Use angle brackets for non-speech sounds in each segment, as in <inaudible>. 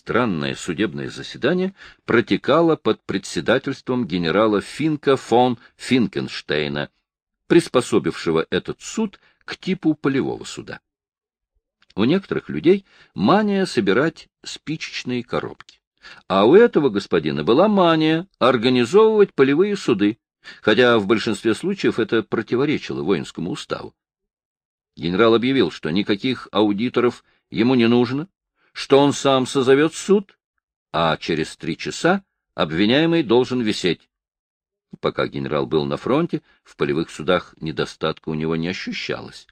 странное судебное заседание протекало под председательством генерала Финка фон Финкенштейна, приспособившего этот суд к типу полевого суда. У некоторых людей мания собирать спичечные коробки. А у этого господина была мания организовывать полевые суды, хотя в большинстве случаев это противоречило воинскому уставу. Генерал объявил, что никаких аудиторов ему не нужно, что он сам созовет суд, а через три часа обвиняемый должен висеть. Пока генерал был на фронте, в полевых судах недостатка у него не ощущалось.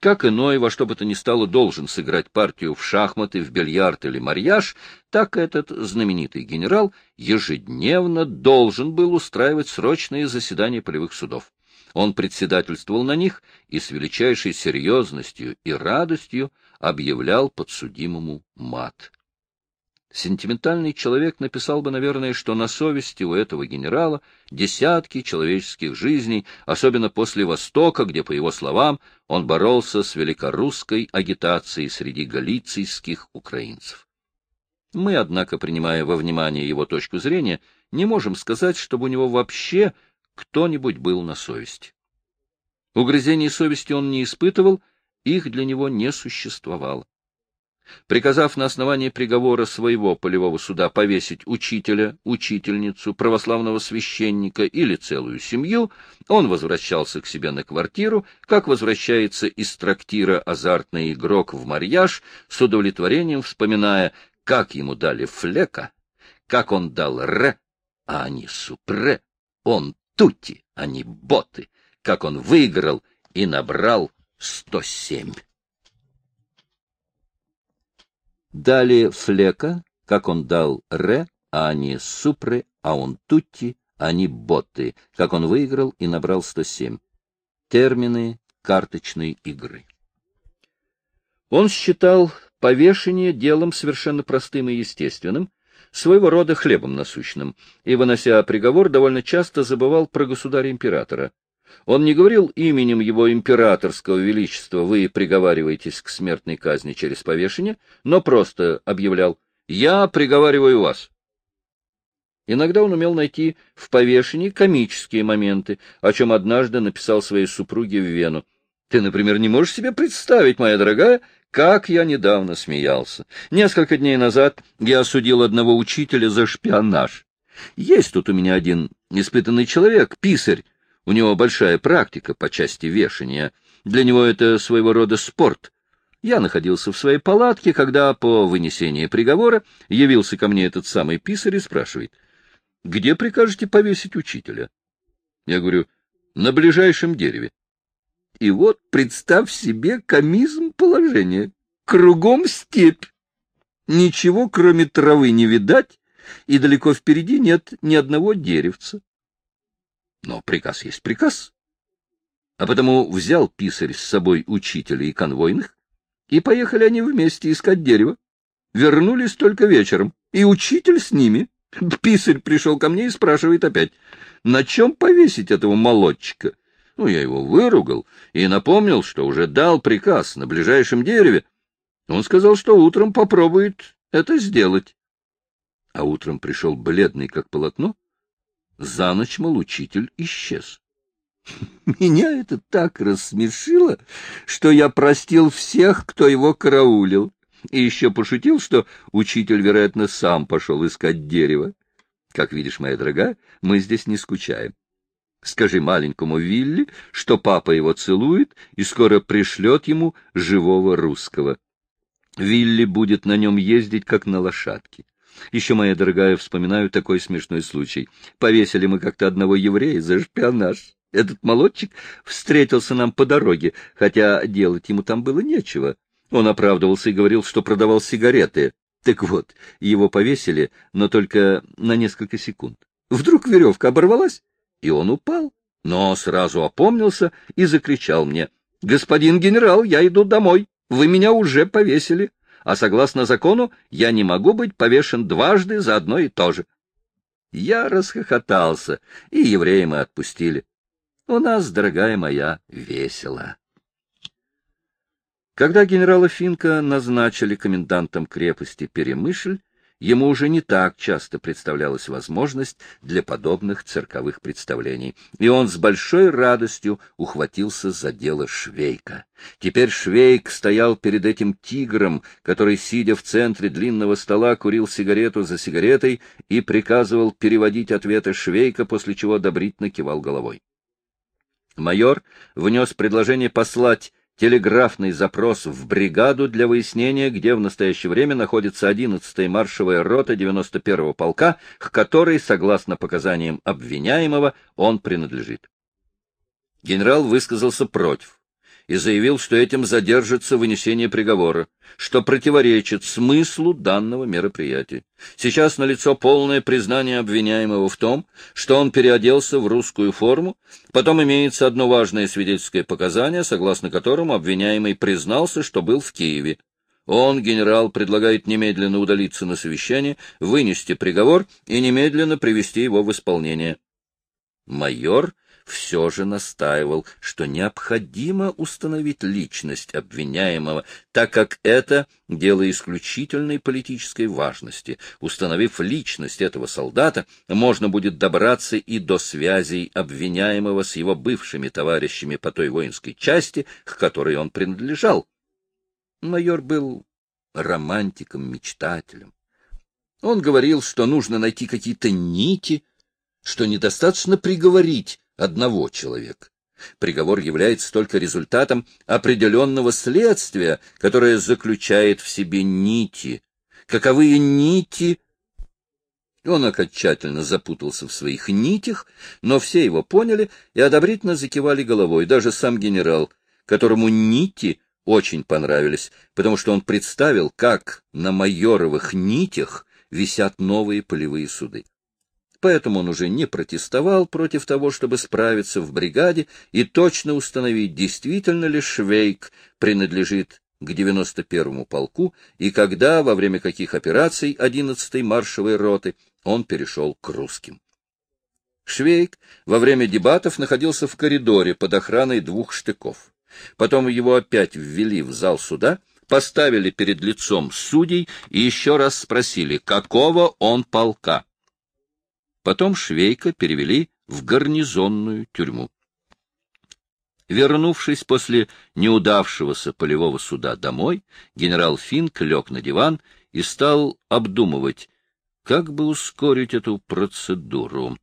Как иной во что бы то ни стало должен сыграть партию в шахматы, в бильярд или марьяж, так этот знаменитый генерал ежедневно должен был устраивать срочные заседания полевых судов. Он председательствовал на них и с величайшей серьезностью и радостью объявлял подсудимому мат. Сентиментальный человек написал бы, наверное, что на совести у этого генерала десятки человеческих жизней, особенно после Востока, где, по его словам, он боролся с великорусской агитацией среди галицийских украинцев. Мы, однако, принимая во внимание его точку зрения, не можем сказать, чтобы у него вообще кто-нибудь был на совести. Угрызений совести он не испытывал, их для него не существовало. Приказав на основании приговора своего полевого суда повесить учителя, учительницу, православного священника или целую семью, он возвращался к себе на квартиру, как возвращается из трактира азартный игрок в марьяж, с удовлетворением вспоминая, как ему дали флека, как он дал ре, а они супре, он тути, они боты, как он выиграл и набрал сто семь. Дали флека, как он дал ре, а они супре, а он тутти, они боты, как он выиграл и набрал 107. Термины карточной игры. Он считал повешение делом совершенно простым и естественным, своего рода хлебом насущным, и, вынося приговор, довольно часто забывал про государя-императора. Он не говорил именем его императорского величества «вы приговариваетесь к смертной казни через повешение», но просто объявлял «я приговариваю вас». Иногда он умел найти в повешении комические моменты, о чем однажды написал своей супруге в Вену. «Ты, например, не можешь себе представить, моя дорогая, как я недавно смеялся. Несколько дней назад я осудил одного учителя за шпионаж. Есть тут у меня один испытанный человек, писарь, у него большая практика по части вешания. Для него это своего рода спорт. Я находился в своей палатке, когда по вынесении приговора явился ко мне этот самый писарь и спрашивает, «Где прикажете повесить учителя?» Я говорю, «На ближайшем дереве». И вот представь себе комизм положения. Кругом степь. Ничего, кроме травы, не видать, и далеко впереди нет ни одного деревца. Но приказ есть приказ. А потому взял писарь с собой учителя и конвойных, и поехали они вместе искать дерево. Вернулись только вечером, и учитель с ними. <laughs> Писарь пришел ко мне и спрашивает опять, на чем повесить этого молодчика? Ну, я его выругал и напомнил, что уже дал приказ на ближайшем дереве. Он сказал, что утром попробует это сделать. А утром пришел бледный, как полотно, за ночь, мол, учитель исчез. <laughs> Меня это так рассмешило, что я простил всех, кто его караулил, и еще пошутил, что учитель, вероятно, сам пошел искать дерево. Как видишь, моя дорогая, мы здесь не скучаем. Скажи маленькому Вилли, что папа его целует и скоро пришлет ему живого русского. Вилли будет на нем ездить, как на лошадке. Еще, моя дорогая, вспоминаю такой смешной случай. Повесили мы как-то одного еврея за шпионаж. Этот молодчик встретился нам по дороге, хотя делать ему там было нечего. Он оправдывался и говорил, что продавал сигареты. Так вот, его повесили, но только на несколько секунд. Вдруг веревка оборвалась, и он упал, но сразу опомнился и закричал мне, «Господин генерал, я иду домой, вы меня уже повесили» а согласно закону я не могу быть повешен дважды за одно и то же. Я расхохотался, и еврея мы отпустили. У нас, дорогая моя, весело. Когда генерала Финка назначили комендантом крепости Перемышль, ему уже не так часто представлялась возможность для подобных цирковых представлений, и он с большой радостью ухватился за дело Швейка. Теперь Швейк стоял перед этим тигром, который, сидя в центре длинного стола, курил сигарету за сигаретой и приказывал переводить ответы Швейка, после чего одобрительно кивал головой. Майор внес предложение послать телеграфный запрос в бригаду для выяснения, где в настоящее время находится 11-я маршевая рота 91-го полка, к которой, согласно показаниям обвиняемого, он принадлежит. Генерал высказался против и заявил, что этим задержится вынесение приговора, что противоречит смыслу данного мероприятия. Сейчас налицо полное признание обвиняемого в том, что он переоделся в русскую форму, потом имеется одно важное свидетельское показание, согласно которому обвиняемый признался, что был в Киеве. Он, генерал, предлагает немедленно удалиться на совещание, вынести приговор и немедленно привести его в исполнение. Майор все же настаивал, что необходимо установить личность обвиняемого, так как это дело исключительной политической важности. Установив личность этого солдата, можно будет добраться и до связей обвиняемого с его бывшими товарищами по той воинской части, к которой он принадлежал. Майор был романтиком, мечтателем. Он говорил, что нужно найти какие-то нити, что недостаточно приговорить одного человека. Приговор является только результатом определенного следствия, которое заключает в себе нити. Каковые нити? Он окончательно запутался в своих нитях, но все его поняли и одобрительно закивали головой, даже сам генерал, которому нити очень понравились, потому что он представил, как на майоровых нитях висят новые полевые суды поэтому он уже не протестовал против того, чтобы справиться в бригаде и точно установить, действительно ли Швейк принадлежит к 91-му полку и когда, во время каких операций 11-й маршевой роты он перешел к русским. Швейк во время дебатов находился в коридоре под охраной двух штыков. Потом его опять ввели в зал суда, поставили перед лицом судей и еще раз спросили, какого он полка. Потом Швейка перевели в гарнизонную тюрьму. Вернувшись после неудавшегося полевого суда домой, генерал Финк лег на диван и стал обдумывать, как бы ускорить эту процедуру.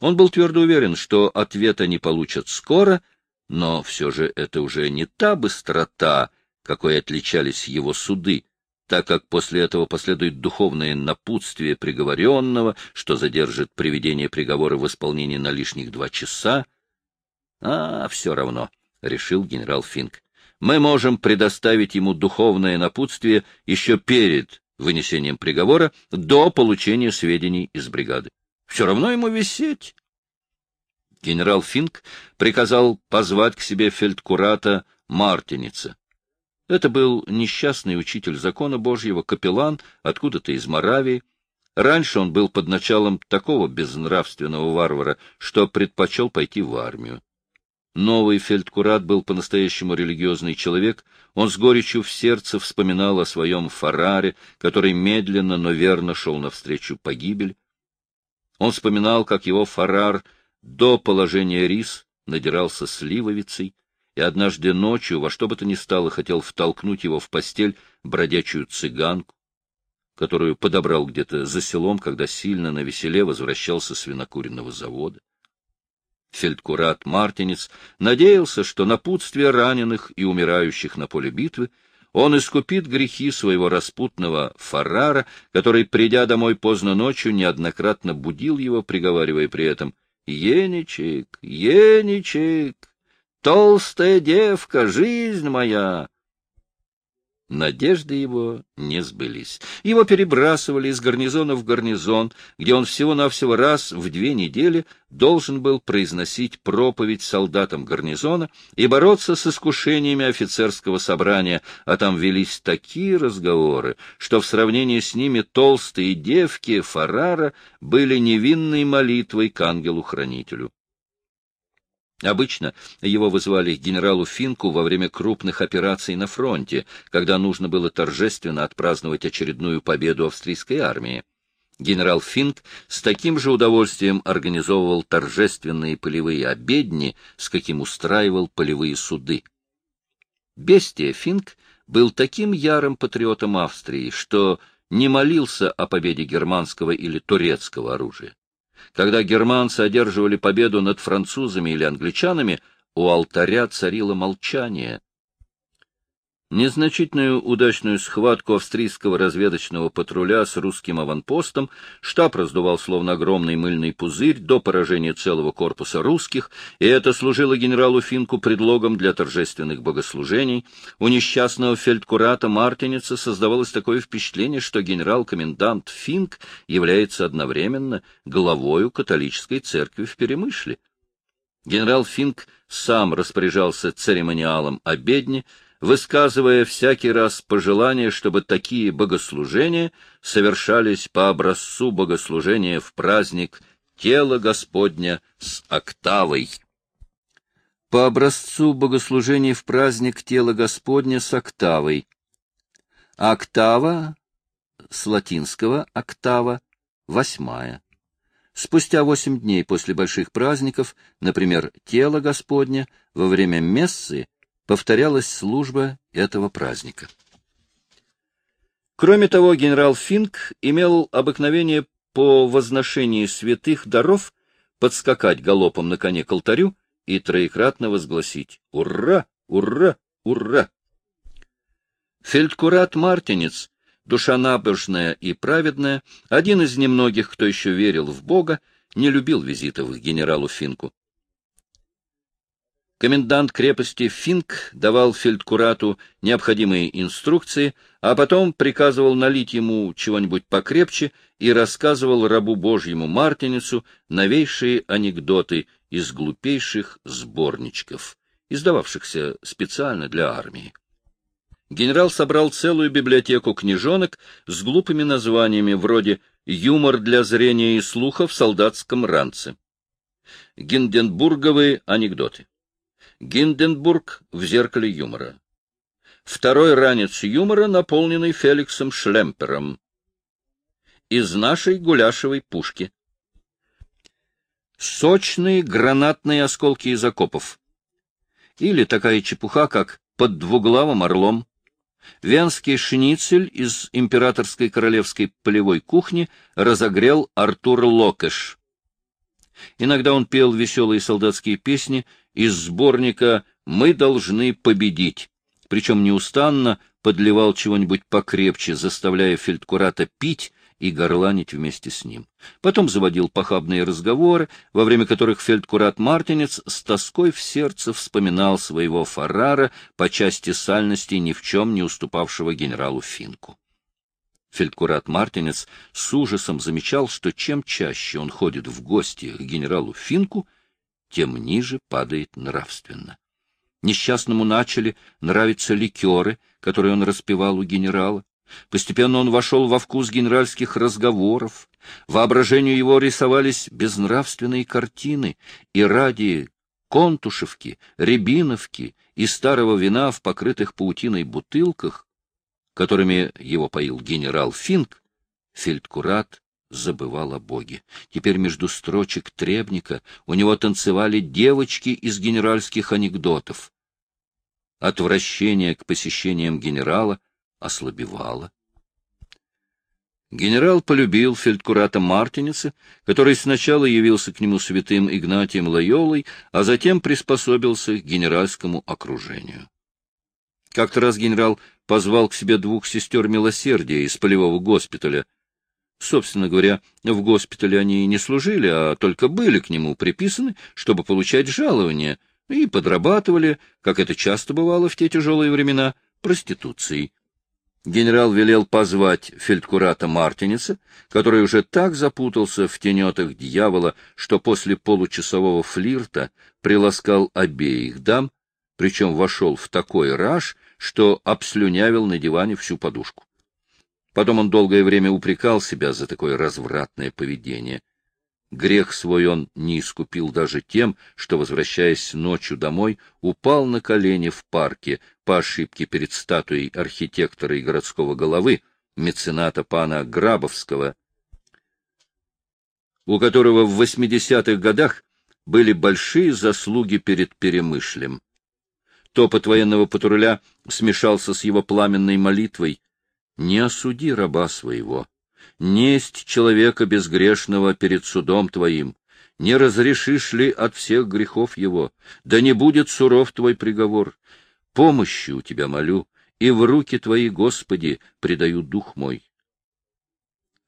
Он был твердо уверен, что ответ они получат скоро, но все же это уже не та быстрота, какой отличались его суды, так как после этого последует духовное напутствие приговоренного, что задержит приведение приговора в исполнении на лишних два часа. А, все равно, — решил генерал Финк. Мы можем предоставить ему духовное напутствие еще перед вынесением приговора, до получения сведений из бригады. Все равно ему висеть. Генерал Финк приказал позвать к себе фельдкурата Мартиница. Это был несчастный учитель закона Божьего, капеллан, откуда-то из Моравии. Раньше он был под началом такого безнравственного варвара, что предпочел пойти в армию. Новый фельдкурат был по-настоящему религиозный человек, он с горечью в сердце вспоминал о своем фараре, который медленно, но верно шел навстречу погибель. Он вспоминал, как его фарар до положения рис надирался сливовицей, и однажды ночью во что бы то ни стало хотел втолкнуть его в постель бродячую цыганку, которую подобрал где-то за селом, когда сильно на веселе возвращался с винокуренного завода. Фельдкурат Мартинец надеялся, что напутствие раненых и умирающих на поле битвы он искупит грехи своего распутного фарара, который, придя домой поздно ночью, неоднократно будил его, приговаривая при этом «Еничек, Еничек!» Толстая девка, жизнь моя! Надежды его не сбылись. Его перебрасывали из гарнизона в гарнизон, где он всего-навсего раз в две недели должен был произносить проповедь солдатам гарнизона и бороться с искушениями офицерского собрания, а там велись такие разговоры, что в сравнении с ними толстые девки Фарара были невинной молитвой к ангелу-хранителю. Обычно его вызывали к генералу Финку во время крупных операций на фронте, когда нужно было торжественно отпраздновать очередную победу австрийской армии. Генерал Финк с таким же удовольствием организовывал торжественные полевые обедни, с каким устраивал полевые суды. Бестия Финк был таким ярым патриотом Австрии, что не молился о победе германского или турецкого оружия. Когда германцы одерживали победу над французами или англичанами, у алтаря царило молчание, Незначительную удачную схватку австрийского разведочного патруля с русским аванпостом штаб раздувал словно огромный мыльный пузырь до поражения целого корпуса русских, и это служило генералу Финку предлогом для торжественных богослужений. У несчастного фельдкурата Мартиница создавалось такое впечатление, что генерал-комендант Финк является одновременно главою католической церкви в Перемышле. Генерал Финк сам распоряжался церемониалом обедни, высказывая всякий раз пожелание, чтобы такие богослужения совершались по образцу богослужения в праздник Тела Господня с октавой. По образцу богослужения в праздник Тела Господня с октавой. Октава с латинского октава восьмая. Спустя восемь дней после больших праздников, например, Тело Господня, во время мессы повторялась служба этого праздника. Кроме того, генерал Финк имел обыкновение по возношении святых даров подскакать галопом на коне к алтарю и троекратно возгласить «Ура! Ура! Ура!». Фельдкурат Мартинец, душа набожная и праведная, один из немногих, кто еще верил в Бога, не любил визитов к генералу Финку. Комендант крепости Финк давал фельдкурату необходимые инструкции, а потом приказывал налить ему чего-нибудь покрепче и рассказывал рабу Божьему Мартиницу новейшие анекдоты из глупейших сборничков, издававшихся специально для армии. Генерал собрал целую библиотеку книжонок с глупыми названиями вроде «Юмор для зрения и слуха в солдатском ранце», «Гинденбурговые анекдоты». Гинденбург в зеркале юмора. Второй ранец юмора, наполненный Феликсом Шлемпером. Из нашей гуляшевой пушки. Сочные гранатные осколки из окопов. Или такая чепуха, как под двуглавым орлом. Венский шницель из императорской королевской полевой кухни разогрел Артур Локеш. Иногда он пел веселые солдатские песни из сборника «Мы должны победить», причем неустанно подливал чего-нибудь покрепче, заставляя фельдкурата пить и горланить вместе с ним. Потом заводил похабные разговоры, во время которых фельдкурат-мартинец с тоской в сердце вспоминал своего Фаррара по части сальности ни в чем не уступавшего генералу Финку. Фельдкурат-мартинец с ужасом замечал, что чем чаще он ходит в гости к генералу Финку, тем ниже падает нравственно. Несчастному начали нравиться ликеры, которые он распивал у генерала. Постепенно он вошел во вкус генеральских разговоров. Воображению его рисовались безнравственные картины, и ради контушевки, рябиновки и старого вина в покрытых паутиной бутылках, которыми его поил генерал Финк, фельдкурат забывал о Боге. Теперь между строчек требника у него танцевали девочки из генеральских анекдотов. Отвращение к посещениям генерала ослабевало. Генерал полюбил фельдкурата Мартиница, который сначала явился к нему святым Игнатием Лайолой, а затем приспособился к генеральскому окружению. Как-то раз генерал позвал к себе двух сестер милосердия из полевого госпиталя — Собственно говоря, в госпитале они не служили, а только были к нему приписаны, чтобы получать жалование, и подрабатывали, как это часто бывало в те тяжелые времена, проституцией. Генерал велел позвать фельдкурата Мартиница, который уже так запутался в тенетах дьявола, что после получасового флирта приласкал обеих дам, причем вошел в такой раж, что обслюнявил на диване всю подушку. Потом он долгое время упрекал себя за такое развратное поведение. Грех свой он не искупил даже тем, что, возвращаясь ночью домой, упал на колени в парке по ошибке перед статуей архитектора и городского головы, мецената пана Грабовского, у которого в 80-х годах были большие заслуги перед Перемышлем. Топот военного патруля смешался с его пламенной молитвой. «Не осуди раба своего» несть человека безгрешного перед судом твоим, не разрешишь ли от всех грехов его, да не будет суров твой приговор. Помощи у тебя молю, и в руки твои, Господи, предаю дух мой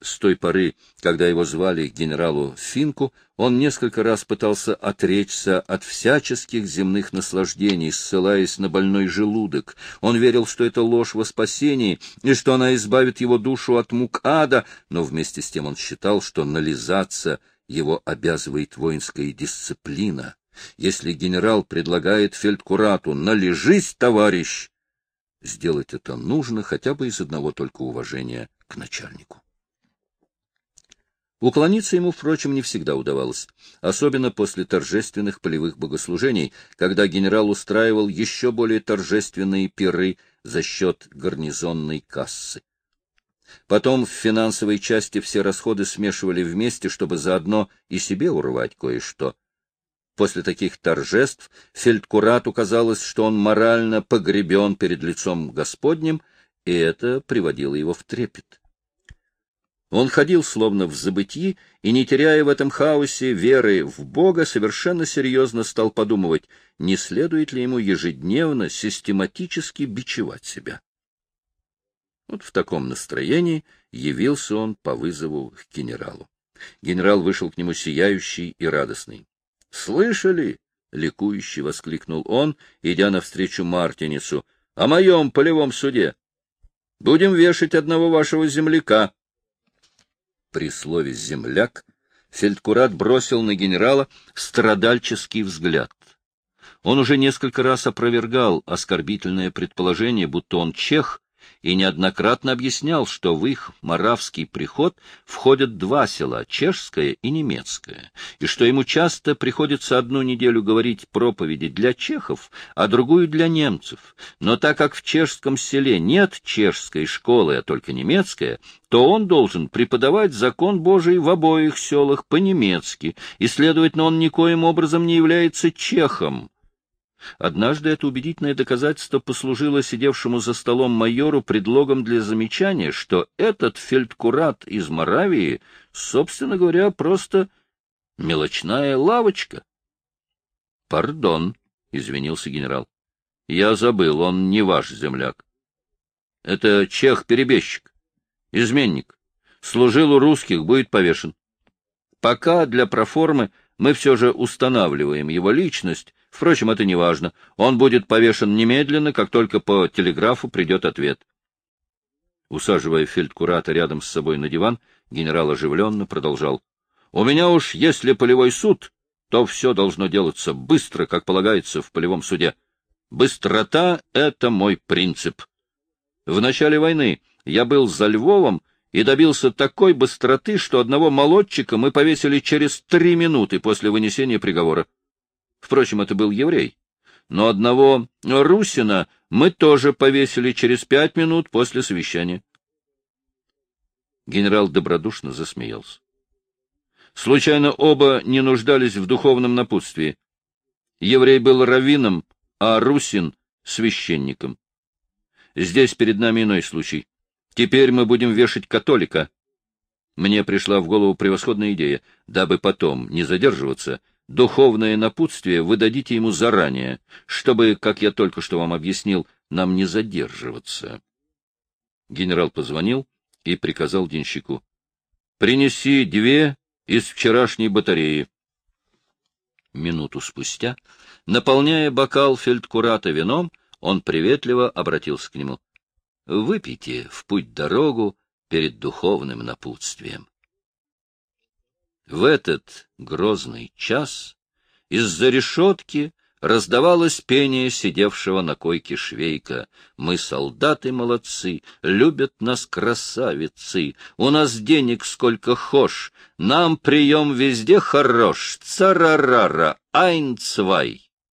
с той поры, когда его звали генералу Финку, он несколько раз пытался отречься от всяческих земных наслаждений, ссылаясь на больной желудок. Он верил, что это ложь во спасении, и что она избавит его душу от мук ада, но вместе с тем он считал, что нализаться его обязывает воинская дисциплина. Если генерал предлагает фельдкурату «належись, товарищ», сделать это нужно хотя бы из одного только уважения к начальнику. Уклониться ему, впрочем, не всегда удавалось, особенно после торжественных полевых богослужений, когда генерал устраивал еще более торжественные пиры за счет гарнизонной кассы. Потом в финансовой части все расходы смешивали вместе, чтобы заодно и себе урвать кое-что. После таких торжеств фельдкурату казалось, что он морально погребен перед лицом Господним, и это приводило его в трепет. Он ходил словно в забытии и, не теряя в этом хаосе веры в Бога, совершенно серьезно стал подумывать, не следует ли ему ежедневно, систематически бичевать себя. Вот в таком настроении явился он по вызову к генералу. Генерал вышел к нему сияющий и радостный. — Слышали? — ликующе воскликнул он, идя навстречу Мартинису. — О моем полевом суде. Будем вешать одного вашего земляка. При слове «земляк» фельдкурат бросил на генерала страдальческий взгляд. Он уже несколько раз опровергал оскорбительное предположение, будто он чех и неоднократно объяснял, что в их моравский приход входят два села — чешское и немецкое, и что ему часто приходится одну неделю говорить проповеди для чехов, а другую для немцев. Но так как в чешском селе нет чешской школы, а только немецкая, то он должен преподавать закон Божий в обоих селах по-немецки, и, следовательно, он никоим образом не является чехом, Однажды это убедительное доказательство послужило сидевшему за столом майору предлогом для замечания, что этот фельдкурат из Моравии, собственно говоря, просто мелочная лавочка. — Пардон, — извинился генерал. — Я забыл, он не ваш земляк. Это чех-перебежчик, изменник. Служил у русских, будет повешен. Пока для проформы мы все же устанавливаем его личность, Впрочем, это не важно. Он будет повешен немедленно, как только по телеграфу придет ответ. Усаживая фельдкурата рядом с собой на диван, генерал оживленно продолжал. — У меня уж, если полевой суд, то все должно делаться быстро, как полагается в полевом суде. Быстрота — это мой принцип. В начале войны я был за Львовом и добился такой быстроты, что одного молодчика мы повесили через три минуты после вынесения приговора. Впрочем, это был еврей. Но одного Русина мы тоже повесили через пять минут после совещания. Генерал добродушно засмеялся. Случайно оба не нуждались в духовном напутствии. Еврей был раввином, а Русин — священником. Здесь перед нами иной случай. Теперь мы будем вешать католика. Мне пришла в голову превосходная идея, дабы потом не задерживаться — Духовное напутствие вы дадите ему заранее, чтобы, как я только что вам объяснил, нам не задерживаться. Генерал позвонил и приказал денщику. — Принеси две из вчерашней батареи. Минуту спустя, наполняя бокал фельдкурата вином, он приветливо обратился к нему. — Выпейте в путь-дорогу перед духовным напутствием. В этот грозный час из-за решетки раздавалось пение сидевшего на койке швейка. «Мы солдаты молодцы, любят нас красавицы, у нас денег сколько хошь, нам прием везде хорош, царарара, айнцвай».